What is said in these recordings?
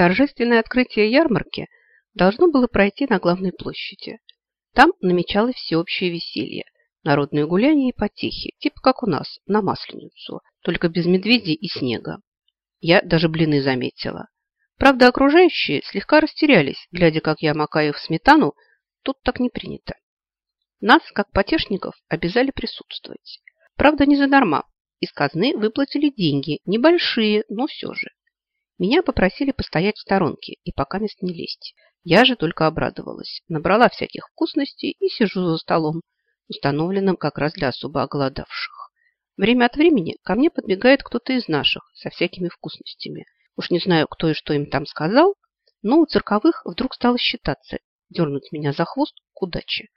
Торжественное открытие ярмарки должно было пройти на главной площади. Там намечалось всеобщее веселье, народные гуляния и потехи, типа как у нас, на Масленицу, только без медведей и снега. Я даже блины заметила. Правда, окружающие слегка растерялись, глядя, как я макаю в сметану, тут так не принято. Нас, как потешников, обязали присутствовать. Правда, не задарма. Из казны выплатили деньги, небольшие, но все же. Меня попросили постоять в сторонке и пока мест не лезть. Я же только обрадовалась. Набрала всяких вкусностей и сижу за столом, установленным как раз для особо оголодавших. Время от времени ко мне подбегает кто-то из наших со всякими вкусностями. Уж не знаю, кто и что им там сказал, но у цирковых вдруг стало считаться дернуть меня за хвост к удаче.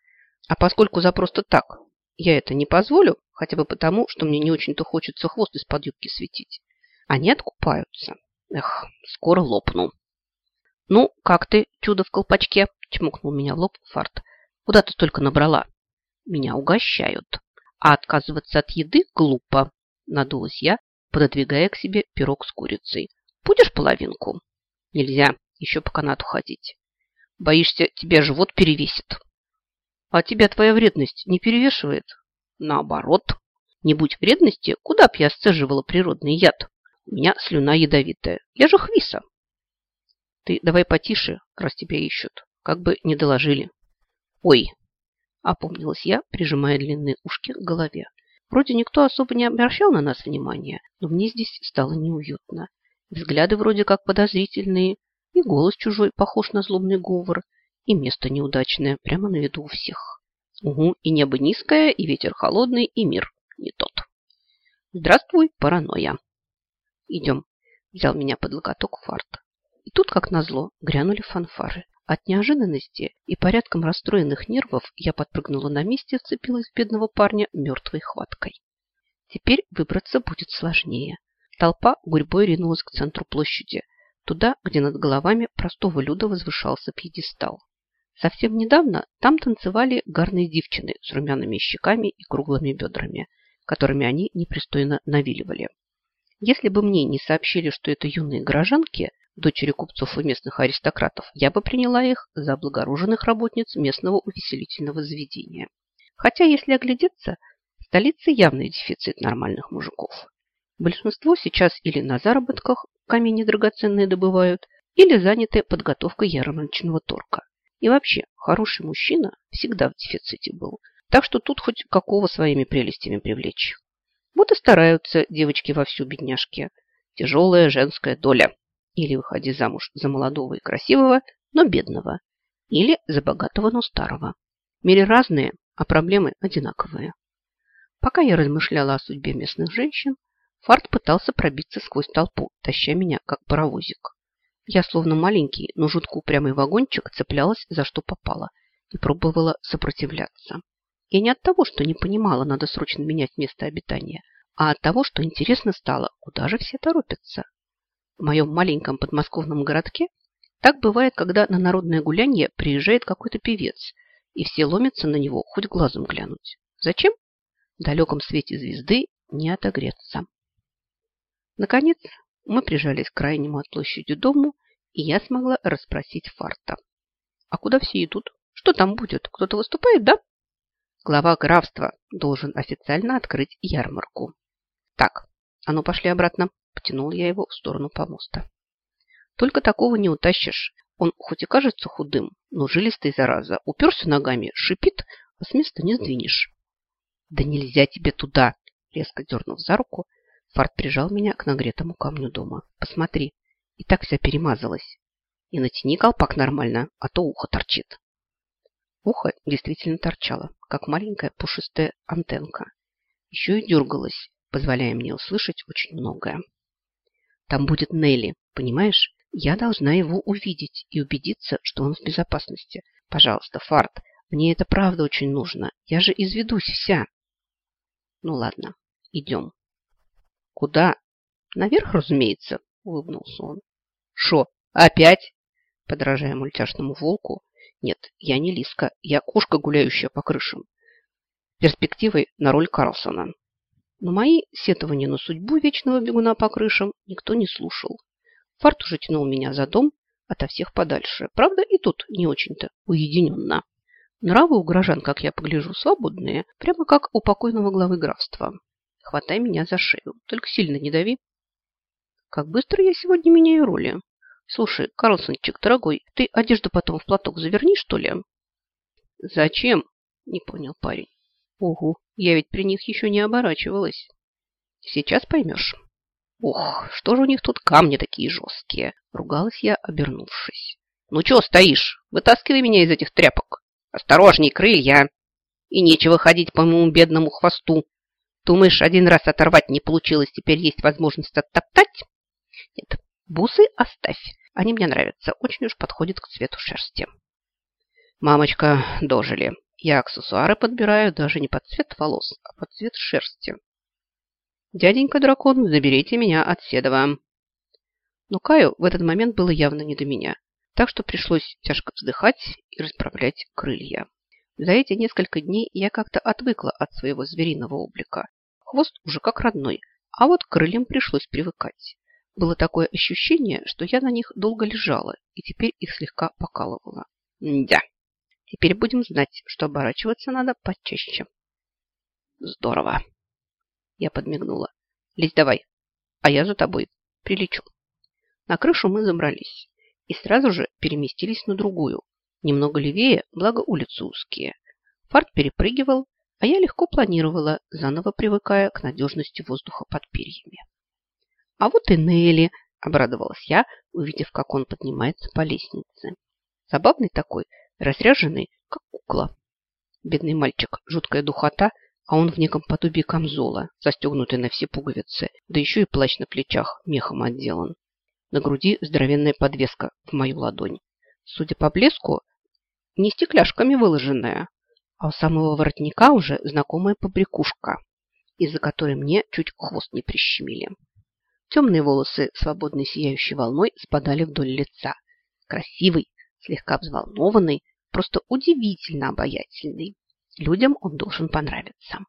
А поскольку за просто так я это не позволю, хотя бы потому, что мне не очень-то хочется хвост из-под юбки светить, они откупаются. Эх, скоро лопну. Ну, как ты, чудо в колпачке? Чмокнул меня в лоб фарт. Куда ты столько набрала? Меня угощают. А отказываться от еды глупо. Надулась я, пододвигая к себе пирог с курицей. Будешь половинку? Нельзя, еще по канату ходить. Боишься, тебя живот перевесит. А тебя твоя вредность не перевешивает? Наоборот. Не будь вредности, куда б я сцеживала природный яд? У меня слюна ядовитая. Я же хвиса. Ты давай потише, раз тебя ищут. Как бы не доложили. Ой, опомнилась я, прижимая длинные ушки к голове. Вроде никто особо не обращал на нас внимания, но мне здесь стало неуютно. Взгляды вроде как подозрительные, и голос чужой похож на злобный говор, и место неудачное, прямо на виду у всех. Угу, и небо низкое, и ветер холодный, и мир не тот. Здравствуй, паранойя. Идем, взял меня под локоток фарт. И тут, как назло, грянули фанфары. От неожиданности и порядком расстроенных нервов я подпрыгнула на месте и вцепилась в бедного парня мертвой хваткой. Теперь выбраться будет сложнее. Толпа гурьбой ринулась к центру площади, туда, где над головами простого люда возвышался пьедестал. Совсем недавно там танцевали гарные девчины с румяными щеками и круглыми бедрами, которыми они непристойно навиливали. Если бы мне не сообщили, что это юные горожанки, дочери купцов и местных аристократов, я бы приняла их за облагороженных работниц местного увеселительного заведения. Хотя, если оглядеться, в столице явный дефицит нормальных мужиков. Большинство сейчас или на заработках камни драгоценные добывают, или заняты подготовкой ярмарочного торга. И вообще, хороший мужчина всегда в дефиците был. Так что тут хоть какого своими прелестями привлечь. Вот и стараются девочки вовсю бедняжки. Тяжелая женская доля. Или выходи замуж за молодого и красивого, но бедного. Или за богатого, но старого. Мире разные, а проблемы одинаковые. Пока я размышляла о судьбе местных женщин, Фарт пытался пробиться сквозь толпу, таща меня, как паровозик. Я, словно маленький, но жутко упрямый вагончик, цеплялась за что попало и пробовала сопротивляться. И не от того, что не понимала, надо срочно менять место обитания, а от того, что интересно стало, куда же все торопятся. В моем маленьком подмосковном городке так бывает, когда на народное гулянье приезжает какой-то певец, и все ломятся на него хоть глазом глянуть. Зачем? В далеком свете звезды не отогреться. Наконец, мы прижались к крайнему от площади дому, и я смогла расспросить Фарта. А куда все идут? Что там будет? Кто-то выступает, да? Глава графства должен официально открыть ярмарку. Так, а ну пошли обратно. Потянул я его в сторону помоста. Только такого не утащишь. Он хоть и кажется худым, но жилистый зараза. Уперся ногами, шипит, а с места не сдвинешь. Да нельзя тебе туда! Резко дернув за руку, Фарт прижал меня к нагретому камню дома. Посмотри, и так вся перемазалась. И натяни колпак нормально, а то ухо торчит. Ухо действительно торчало, как маленькая пушистая антенка. Еще и дергалась, позволяя мне услышать очень многое. Там будет Нелли, понимаешь? Я должна его увидеть и убедиться, что он в безопасности. Пожалуйста, Фарт, мне это правда очень нужно. Я же изведусь вся. Ну ладно, идем. Куда? Наверх, разумеется, улыбнулся он. Шо, опять? Подражая мультяшному волку, нет, я не Лиска, я кошка, гуляющая по крышам. Перспективой на роль Карлсона. Но мои сетования на судьбу вечного бегуна по крышам никто не слушал. Фарт уже тянул меня за дом, ото всех подальше. Правда, и тут не очень-то уединенно. Нравы у горожан, как я погляжу, свободные, прямо как у покойного главы графства. Хватай меня за шею, только сильно не дави. Как быстро я сегодня меняю роли. Слушай, Карлсончик, дорогой, ты одежду потом в платок заверни, что ли? Зачем? Не понял парень. Ого, я ведь при них еще не оборачивалась. Сейчас поймешь. Ох, что же у них тут камни такие жесткие? Ругалась я, обернувшись. Ну что стоишь? Вытаскивай меня из этих тряпок. Осторожней, крылья! И нечего ходить по моему бедному хвосту. Думаешь, один раз оторвать не получилось, теперь есть возможность оттоптать? Нет, бусы оставь. Они мне нравятся, очень уж подходят к цвету шерсти. Мамочка, дожили. Я аксессуары подбираю даже не под цвет волос, а под цвет шерсти. Дяденька дракон, заберите меня от Седова. Но Каю в этот момент было явно не до меня так что пришлось тяжко вздыхать и расправлять крылья. За эти несколько дней я как-то отвыкла от своего звериного облика. Хвост уже как родной, а вот к крыльям пришлось привыкать. Было такое ощущение, что я на них долго лежала, и теперь их слегка покалывала. Да, теперь будем знать, что оборачиваться надо почаще. Здорово. Я подмигнула. Лезь давай, а я за тобой прилечу. На крышу мы забрались и сразу же переместились на другую, немного левее, благо улицы узкие. Фарт перепрыгивал, а я легко планировала, заново привыкая к надежности воздуха под перьями. А вот и Нелли, обрадовалась я, увидев, как он поднимается по лестнице. Забавный такой, разряженный, как кукла. Бедный мальчик, жуткая духота, а он в неком подобии камзола, застегнутый на все пуговицы, да еще и плащ на плечах мехом отделан. На груди здоровенная подвеска в мою ладонь. Судя по блеску, не стекляшками выложенная, а у самого воротника уже знакомая побрякушка, из-за которой мне чуть хвост не прищемили. Темные волосы, свободной сияющей волной, спадали вдоль лица. Красивый, слегка взволнованный, просто удивительно обаятельный. Людям он должен понравиться.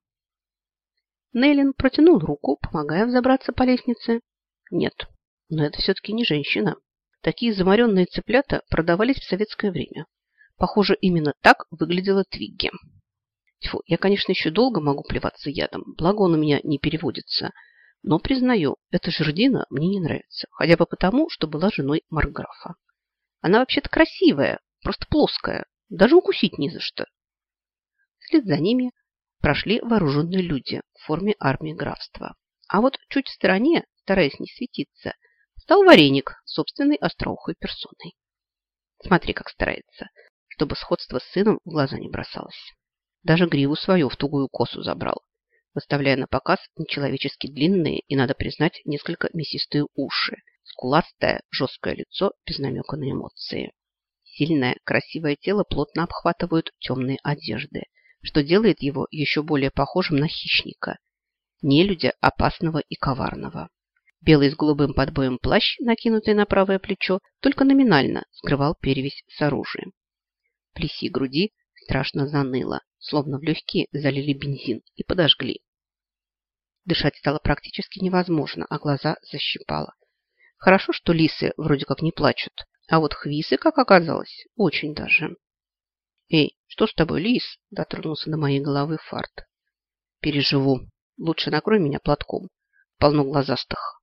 Нейлин протянул руку, помогая взобраться по лестнице. Нет, но это все-таки не женщина. Такие замаренные цыплята продавались в советское время. Похоже, именно так выглядела Твигги. Тьфу, я, конечно, еще долго могу плеваться ядом, благо он у меня не переводится. Но, признаю, эта жердина мне не нравится, хотя бы потому, что была женой Марграфа. Она вообще-то красивая, просто плоская, даже укусить не за что. Вслед за ними прошли вооруженные люди в форме армии графства. А вот чуть в стороне, стараясь не светиться, стал вареник собственной остроухой персоной. Смотри, как старается, чтобы сходство с сыном в глаза не бросалось. Даже гриву свою в тугую косу забрал, выставляя на показ нечеловечески длинные и, надо признать, несколько мясистые уши, скуластое, жесткое лицо без намека на эмоции. Сильное, красивое тело плотно обхватывают темные одежды, что делает его еще более похожим на хищника, нелюдя опасного и коварного. Белый с голубым подбоем плащ, накинутый на правое плечо, только номинально скрывал перевязь с оружием. Плеси груди страшно заныло, словно в легкие залили бензин и подожгли. Дышать стало практически невозможно, а глаза защипало. Хорошо, что лисы вроде как не плачут, а вот хвисы, как оказалось, очень даже. «Эй, что с тобой, лис?» – дотронулся до моей головы фарт. «Переживу. Лучше накрой меня платком. Полно глазастых».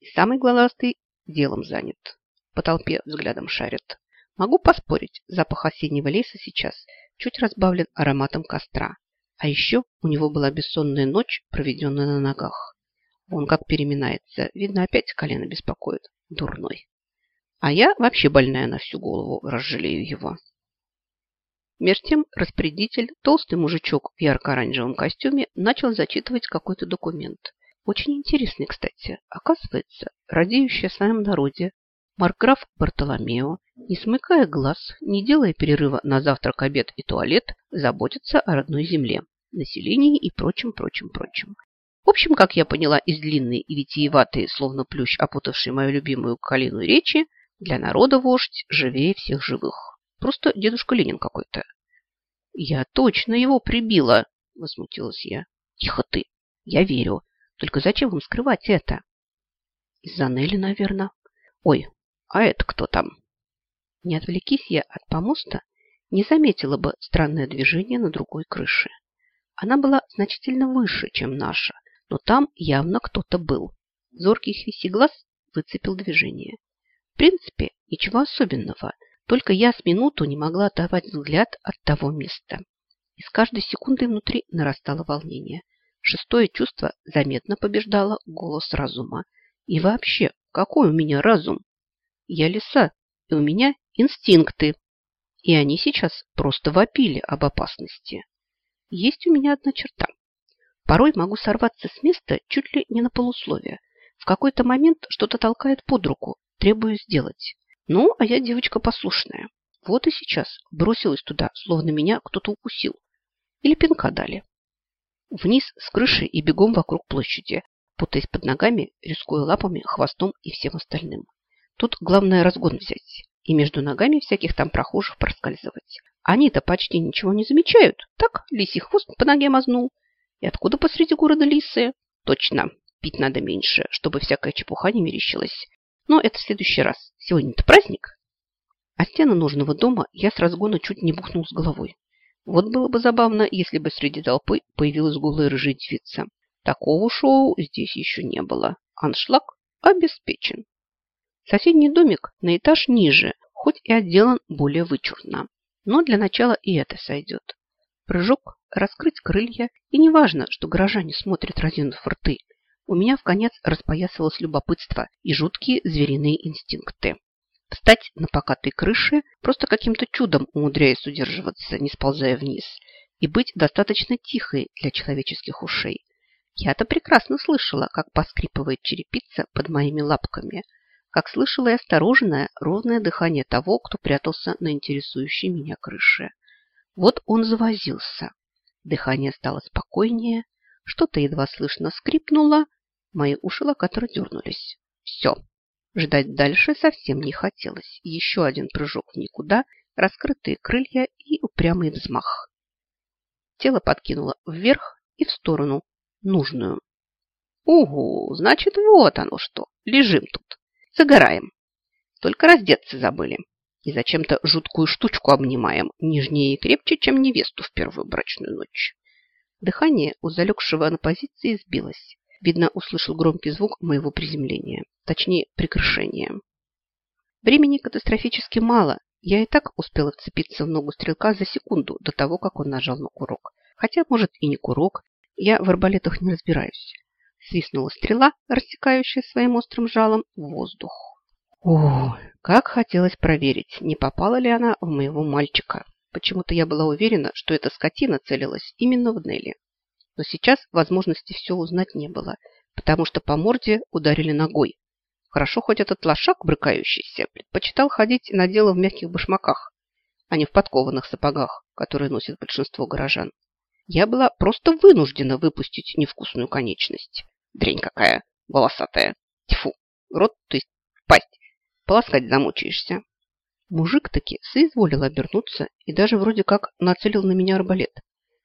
И самый глазастый делом занят. По толпе взглядом шарит. Могу поспорить, запах осеннего леса сейчас чуть разбавлен ароматом костра. А еще у него была бессонная ночь, проведенная на ногах. Он как переминается. Видно, опять колено беспокоит. Дурной. А я вообще больная на всю голову, разжалею его. Меж тем распорядитель, толстый мужичок в ярко-оранжевом костюме, начал зачитывать какой-то документ. Очень интересный, кстати. Оказывается, радеющий о своем народе Маркграф Бартоломео, не смыкая глаз, не делая перерыва на завтрак, обед и туалет, заботится о родной земле, населении и прочем, прочем, прочем. В общем, как я поняла из длинной и витиеватой, словно плющ, опутавшей мою любимую калину речи, для народа вождь живее всех живых. Просто дедушка Ленин какой-то. Я точно его прибила, возмутилась я. Тихо ты, я верю. Только зачем вам скрывать это? Из-за Нелли, наверное. Ой, а это кто там? Не отвлекись я от помоста, не заметила бы странное движение на другой крыше. Она была значительно выше, чем наша, но там явно кто-то был. Зоркий хвиси глаз выцепил движение. В принципе, ничего особенного, только я с минуту не могла оторвать взгляд от того места. И с каждой секундой внутри нарастало волнение. Шестое чувство заметно побеждало голос разума. И вообще, какой у меня разум? Я лиса, и у меня инстинкты. И они сейчас просто вопили об опасности. Есть у меня одна черта. Порой могу сорваться с места чуть ли не на полусловие. В какой-то момент что-то толкает под руку, требую сделать. Ну, а я девочка послушная. Вот и сейчас бросилась туда, словно меня кто-то укусил. Или пинка дали. Вниз с крыши и бегом вокруг площади, путаясь под ногами, рискуя лапами, хвостом и всем остальным. Тут главное разгон взять и между ногами всяких там прохожих проскальзывать. Они-то почти ничего не замечают. Так, лисий хвост по ноге мазнул. И откуда посреди города лисы? Точно, пить надо меньше, чтобы всякая чепуха не мерещилась. Но это в следующий раз. Сегодня-то праздник. А стены нужного дома я с разгона чуть не бухнул с головой. Вот было бы забавно, если бы среди толпы появилась голая рыжая девица. Такого шоу здесь еще не было. Аншлаг обеспечен. Соседний домик на этаж ниже, хоть и отделан более вычурно. Но для начала и это сойдет. Прыжок, раскрыть крылья, и неважно, что горожане смотрят разинув рты. У меня в конец распоясывалось любопытство и жуткие звериные инстинкты. Встать на покатой крыше, просто каким-то чудом умудряясь удерживаться, не сползая вниз, и быть достаточно тихой для человеческих ушей. Я-то прекрасно слышала, как поскрипывает черепица под моими лапками, как слышала и осторожное, ровное дыхание того, кто прятался на интересующей меня крыше. Вот он завозился. Дыхание стало спокойнее, что-то едва слышно скрипнуло, мои уши локаторы дернулись. Все, Ждать дальше совсем не хотелось. Еще один прыжок в никуда, раскрытые крылья и упрямый взмах. Тело подкинуло вверх и в сторону, нужную. Угу, значит, вот оно что. Лежим тут. Загораем. Только раздеться забыли. И зачем-то жуткую штучку обнимаем, нежнее и крепче, чем невесту в первую брачную ночь. Дыхание у залегшего на позиции сбилось. Видно, услышал громкий звук моего приземления, точнее, прекращения. Времени катастрофически мало. Я и так успела вцепиться в ногу стрелка за секунду до того, как он нажал на курок. Хотя, может, и не курок. Я в арбалетах не разбираюсь. Свистнула стрела, рассекающая своим острым жалом воздух. О, как хотелось проверить, не попала ли она в моего мальчика. Почему-то я была уверена, что эта скотина целилась именно в Нелли. Но сейчас возможности все узнать не было, потому что по морде ударили ногой. Хорошо, хоть этот лошак, брыкающийся, предпочитал ходить на дело в мягких башмаках, а не в подкованных сапогах, которые носит большинство горожан. Я была просто вынуждена выпустить невкусную конечность. Дрень какая, волосатая. Тьфу, рот, то есть пасть. Полоскать замучаешься. Мужик таки соизволил обернуться и даже вроде как нацелил на меня арбалет.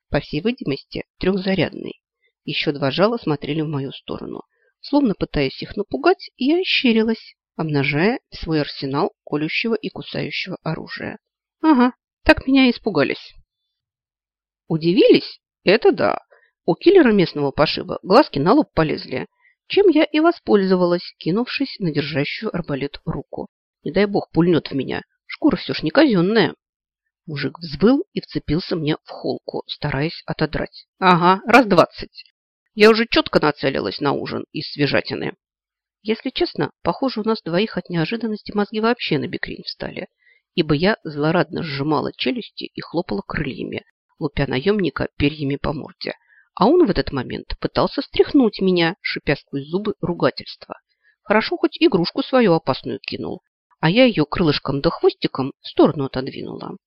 По всей видимости, трехзарядный. Еще два жала смотрели в мою сторону. Словно пытаясь их напугать, я ощерилась, обнажая свой арсенал колющего и кусающего оружия. Ага, так меня и испугались. Удивились? Это да. У киллера местного пошиба глазки на лоб полезли, чем я и воспользовалась, кинувшись на держащую арбалет руку. Не дай бог пульнет в меня. Шкура все ж не казенная. Мужик взвыл и вцепился мне в холку, стараясь отодрать. Ага, раз двадцать. Я уже четко нацелилась на ужин из свежатины. Если честно, похоже, у нас двоих от неожиданности мозги вообще на бекрень встали, ибо я злорадно сжимала челюсти и хлопала крыльями, лупя наемника перьями по морде. А он в этот момент пытался стряхнуть меня, шипя сквозь зубы ругательства. Хорошо, хоть игрушку свою опасную кинул, а я ее крылышком да хвостиком в сторону отодвинула.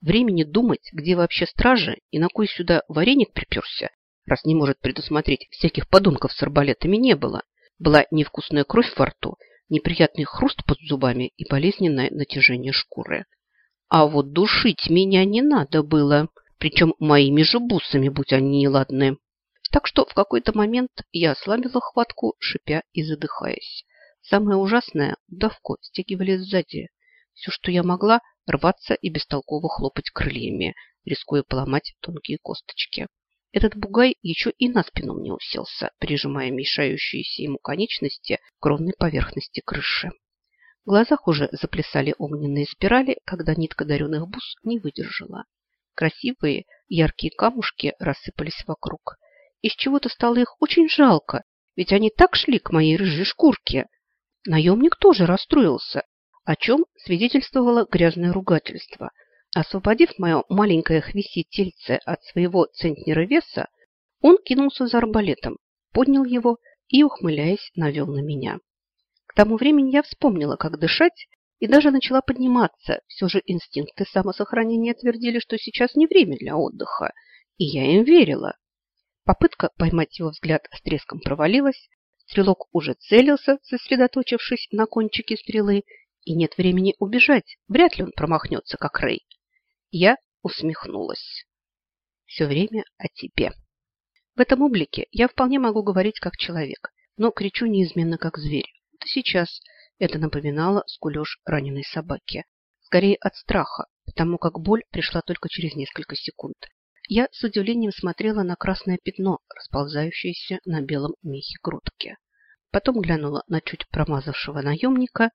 Времени думать, где вообще стражи и на кой сюда вареник приперся, раз не может предусмотреть всяких подонков с арбалетами, не было. Была невкусная кровь во рту, неприятный хруст под зубами и болезненное натяжение шкуры. А вот душить меня не надо было, причем моими же бусами, будь они неладны. Так что в какой-то момент я ослабила хватку, шипя и задыхаясь. Самое ужасное – удавку стягивали сзади. Все, что я могла, рваться и бестолково хлопать крыльями, рискуя поломать тонкие косточки. Этот бугай еще и на спину мне уселся, прижимая мешающиеся ему конечности к ровной поверхности крыши. В глазах уже заплясали огненные спирали, когда нитка даренных бус не выдержала. Красивые, яркие камушки рассыпались вокруг. Из чего-то стало их очень жалко, ведь они так шли к моей рыжей шкурке. Наемник тоже расстроился, о чем свидетельствовало грязное ругательство. Освободив мое маленькое хвиси тельце от своего центнера веса, он кинулся за арбалетом, поднял его и, ухмыляясь, навел на меня. К тому времени я вспомнила, как дышать, и даже начала подниматься. Все же инстинкты самосохранения твердили, что сейчас не время для отдыха, и я им верила. Попытка поймать его взгляд с треском провалилась, стрелок уже целился, сосредоточившись на кончике стрелы, и нет времени убежать. Вряд ли он промахнется, как Рэй. Я усмехнулась. Все время о тебе. В этом облике я вполне могу говорить как человек, но кричу неизменно как зверь. Вот и сейчас это напоминало скулеж раненой собаки. Скорее от страха, потому как боль пришла только через несколько секунд. Я с удивлением смотрела на красное пятно, расползающееся на белом мехе грудки. Потом глянула на чуть промазавшего наемника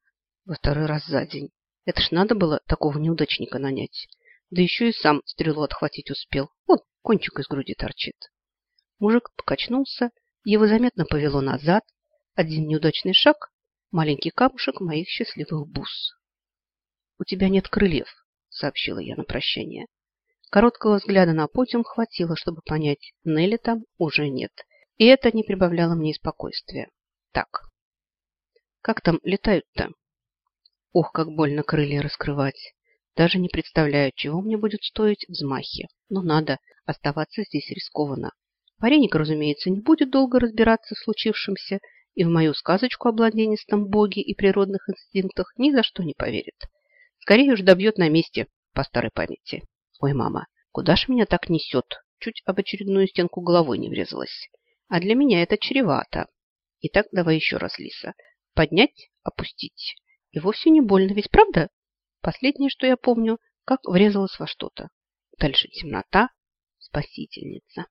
во второй раз за день. Это ж надо было такого неудачника нанять. Да еще и сам стрелу отхватить успел. Вот кончик из груди торчит. Мужик покачнулся, его заметно повело назад. Один неудачный шаг, маленький камушек моих счастливых бус. «У тебя нет крыльев», — сообщила я на прощание. Короткого взгляда на подиум хватило, чтобы понять, Нелли там уже нет. И это не прибавляло мне спокойствия. Так, как там летают-то? Ох, как больно крылья раскрывать. Даже не представляю, чего мне будет стоить взмахи. Но надо, оставаться здесь рискованно. Вареник, разумеется, не будет долго разбираться в случившемся и в мою сказочку о бладенистом боге и природных инстинктах ни за что не поверит. Скорее уж добьет на месте, по старой памяти. Ой, мама, куда ж меня так несет? Чуть об очередную стенку головой не врезалась. А для меня это чревато. Итак, давай еще раз, Лиса. Поднять, опустить. И вовсе не больно, ведь правда? Последнее, что я помню, как врезалась во что-то. Дальше темнота, спасительница.